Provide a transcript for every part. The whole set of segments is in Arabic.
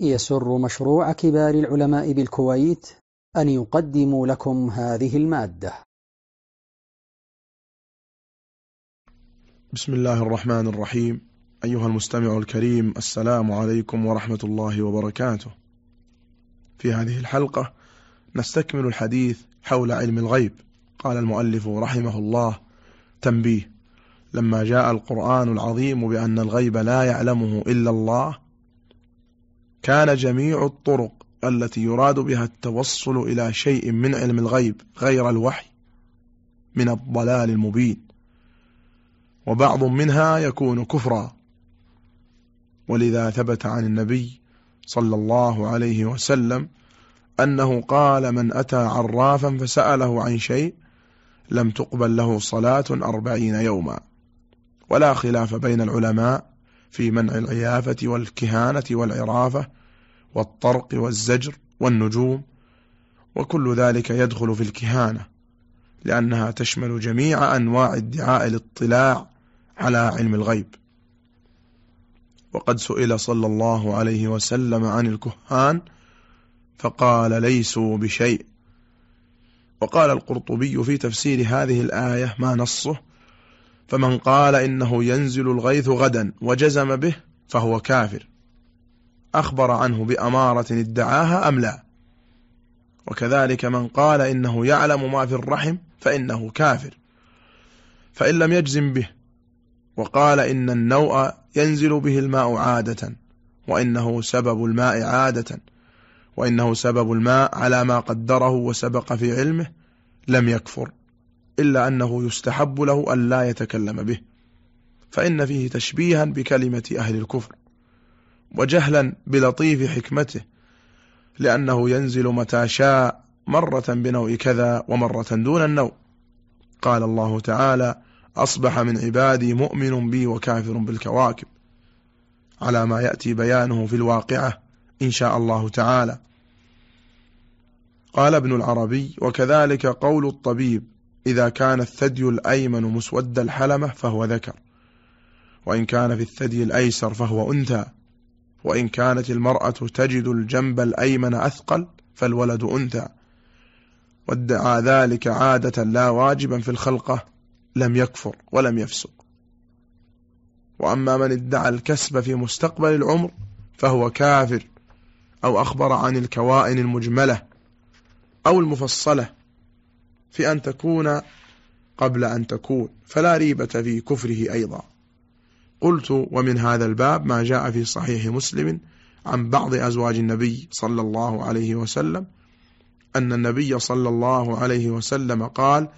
يسر مشروع كبار العلماء بالكويت أن يقدم لكم هذه المادة. بسم الله الرحمن الرحيم. أيها المستمع الكريم السلام عليكم ورحمة الله وبركاته. في هذه الحلقة نستكمل الحديث حول علم الغيب. قال المؤلف رحمه الله تنبيه لما جاء القرآن العظيم بأن الغيب لا يعلمه إلا الله كان جميع الطرق التي يراد بها التوصل إلى شيء من علم الغيب غير الوحي من الضلال المبين وبعض منها يكون كفرا. ولذا ثبت عن النبي صلى الله عليه وسلم أنه قال من أتى عرافا فسأله عن شيء لم تقبل له صلاة أربعين يوما ولا خلاف بين العلماء في منع العيافة والكهانة والعرافة والطرق والزجر والنجوم وكل ذلك يدخل في الكهانة لأنها تشمل جميع أنواع ادعاء الاطلاع على علم الغيب. وقد سئل صلى الله عليه وسلم عن الكهان فقال ليسوا بشيء وقال القرطبي في تفسير هذه الآية ما نصه؟ فمن قال إنه ينزل الغيث غدا وجزم به فهو كافر. أخبر عنه بأمارة ادعاها أم لا. وكذلك من قال إنه يعلم ما في الرحم فإنه كافر. فإن لم يجزم به وقال إن النوء ينزل به الماء عادة وإنه سبب الماء عادة وإنه سبب الماء على ما قدره وسبق في علمه لم يكفر إلا أنه يستحب له أن لا يتكلم به. فإن فيه تشبيها بكلمة أهل الكفر. وجهلا بلطيف حكمته لأنه ينزل متى شاء مرة بنوء كذا ومرة دون النوء. قال الله تعالى أصبح من عبادي مؤمن بي وكافر بالكواكب. على ما يأتي بيانه في الواقعة إن شاء الله تعالى. قال ابن العربي وكذلك قول الطبيب إذا كان الثدي الأيمن مسود الحلمة فهو ذكر وإن كان في الثدي الأيسر فهو أنثى. وإن كانت المرأة تجد الجنب الأيمن أثقل فالولد أنثى. وادعى ذلك عادة لا واجبا في الخلقة لم يكفر ولم يفسق. وأما من ادعى الكسب في مستقبل العمر فهو كافر أو أخبر عن الكوائن المجملة أو المفصلة في أن تكون قبل أن تكون فلا ريبة في كفره أيضا. قلت ومن هذا الباب ما جاء في صحيح مسلم عن بعض أزواج النبي صلى الله عليه وسلم أن النبي صلى الله عليه وسلم قال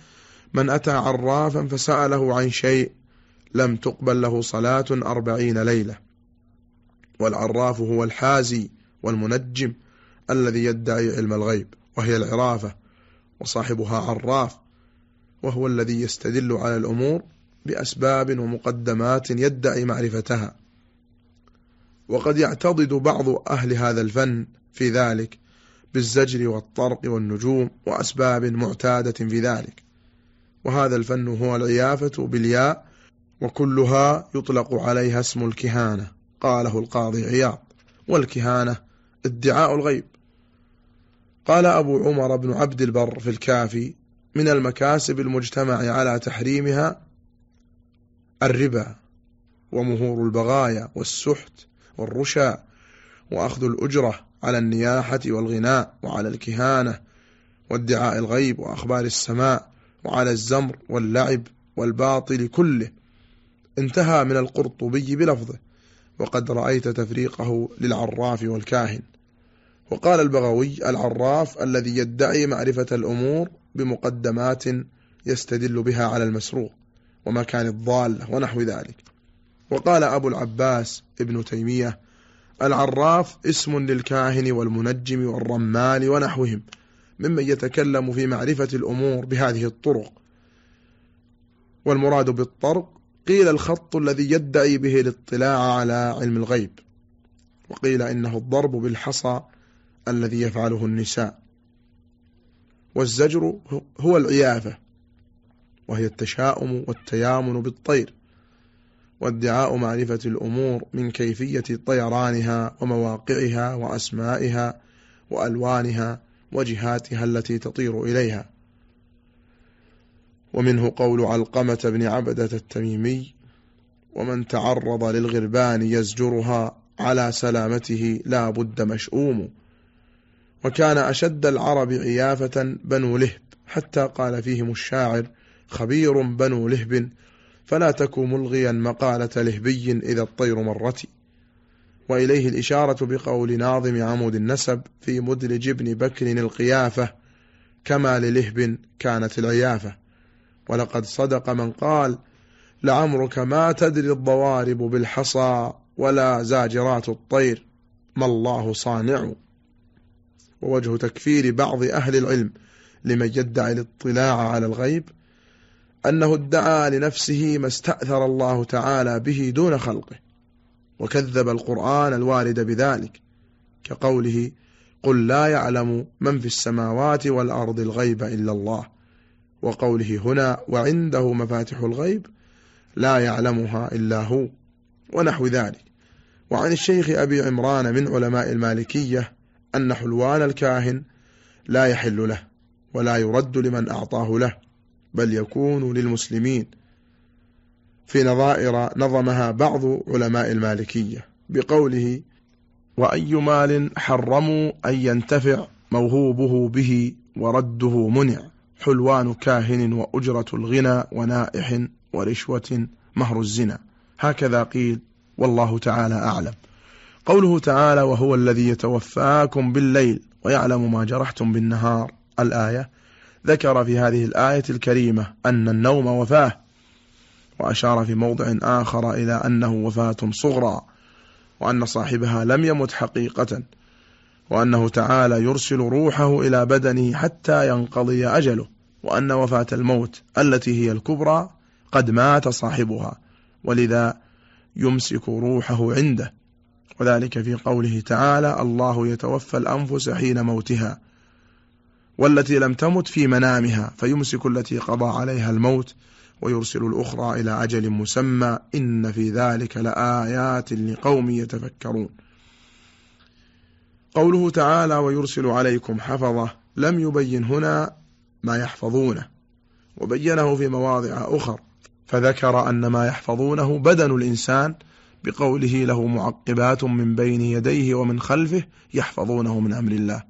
من أتى عرافا فسأله عن شيء لم تقبل له صلاة أربعين ليلة والعراف هو الحازي والمنجم الذي يدعي علم الغيب وهي العرافة وصاحبها عراف وهو الذي يستدل على الأمور بأسباب ومقدمات يدعي معرفتها. وقد يعتضد بعض أهل هذا الفن في ذلك بالزجر والطرق والنجوم وأسباب معتادة في ذلك. وهذا الفن هو العيافة بالياء وكلها يطلق عليها اسم الكهانة قاله القاضي عياض. والكهانة ادعاء الغيب. قال أبو عمر بن عبد البر في الكافي من المكاسب المجتمع على تحريمها الربا ومهور البغايا والسحت والرشا وأخذ الأجرة على النياحة والغناء وعلى الكهانة وادعاء الغيب وأخبار السماء وعلى الزمر واللعب والباطل كله. انتهى من القرطبي بلفظه وقد رأيت تفريقه للعراف والكاهن. وقال البغوي العراف الذي يدعي معرفة الأمور بمقدمات يستدل بها على المسروق. ومكان الضالة ونحو ذلك. وقال أبو العباس ابن تيمية العراف اسم للكاهن والمنجم والرمال ونحوهم ممن يتكلم في معرفة الأمور بهذه الطرق. والمراد بالطرق قيل الخط الذي يدعي به الاطلاع على علم الغيب. وقيل إنه الضرب بالحصى الذي يفعله النساء. والزجر هو العيافة وهي التشاؤم والتيامن بالطير وادعاء معرفة الأمور من كيفية طيرانها ومواقعها وأسمائها وألوانها وجهاتها التي تطير إليها. ومنه قول علقمة بن عبدة التميمي ومن تعرض للغربان يزجرها على سلامته لا بد مشؤوم وكان أشد العرب عيافة بنو لهب حتى قال فيهم الشاعر خبير بنو لهب فلا تكو ملغيا مقالة لهبي إذا الطير مرت. وإليه الإشارة بقول ناظم عمود النسب في مدلج ابن بكر القيافة كما للهب كانت العيافة. ولقد صدق من قال لعمرك ما تدري الضوارب بالحصى ولا زاجرات الطير ما الله صانع. ووجه تكفير بعض أهل العلم لمن يدعي الاطلاع على الغيب. أنه ادعى لنفسه ما استأثر الله تعالى به دون خلقه وكذب القرآن الوارد بذلك كقوله قل لا يعلم من في السماوات والأرض الغيب إلا الله وقوله هنا وعنده مفاتح الغيب لا يعلمها إلا هو ونحو ذلك. وعن الشيخ أبي عمران من علماء المالكية أن حلوان الكاهن لا يحل له ولا يرد لمن أعطاه له. بل يكون للمسلمين. في نظائر نظمها بعض علماء المالكية بقوله وأي مال حرموا أن ينتفع موهوبه به ورده منع. حلوان كاهن وأجرة الغنى ونائح ورشوة مهر الزنا. هكذا قيل والله تعالى أعلم. قوله تعالى وهو الذي يتوفاكم بالليل ويعلم ما جرحتم بالنهار. الآية ذكر في هذه الآية الكريمة أن النوم وفاه وأشار في موضع آخر إلى أنه وفاة صغرى وأن صاحبها لم يمت حقيقة وأنه تعالى يرسل روحه إلى بدنه حتى ينقضي أجله وأن وفاة الموت التي هي الكبرى قد مات صاحبها ولذا يمسك روحه عنده. وذلك في قوله تعالى الله يتوفى الأنفس حين موتها والتي لم تمت في منامها فيمسك التي قضى عليها الموت ويرسل الأخرى إلى أجل مسمى إن في ذلك لآيات لقوم يتفكرون. قوله تعالى ويرسل عليكم حفظة لم يبين هنا ما يحفظونه وبينه في مواضع أخر فذكر أن ما يحفظونه بدن الإنسان بقوله له معقبات من بين يديه ومن خلفه يحفظونه من أمر الله.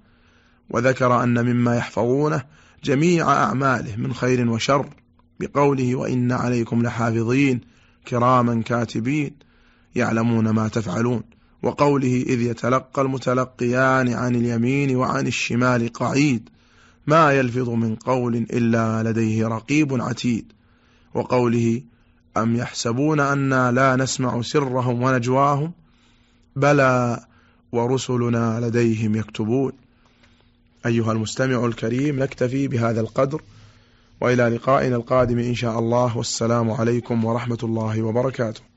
وذكر أن مما يحفظونه جميع أعماله من خير وشر بقوله وإن عليكم لحافظين كراما كاتبين يعلمون ما تفعلون وقوله إذ يتلقى المتلقيان عن اليمين وعن الشمال قعيد ما يلفظ من قول إلا لديه رقيب عتيد وقوله أم يحسبون أنا لا نسمع سرهم ونجواهم بلى ورسلنا لديهم يكتبون. أيها المستمع الكريم نكتفي بهذا القدر وإلى لقائنا القادم إن شاء الله والسلام عليكم ورحمة الله وبركاته.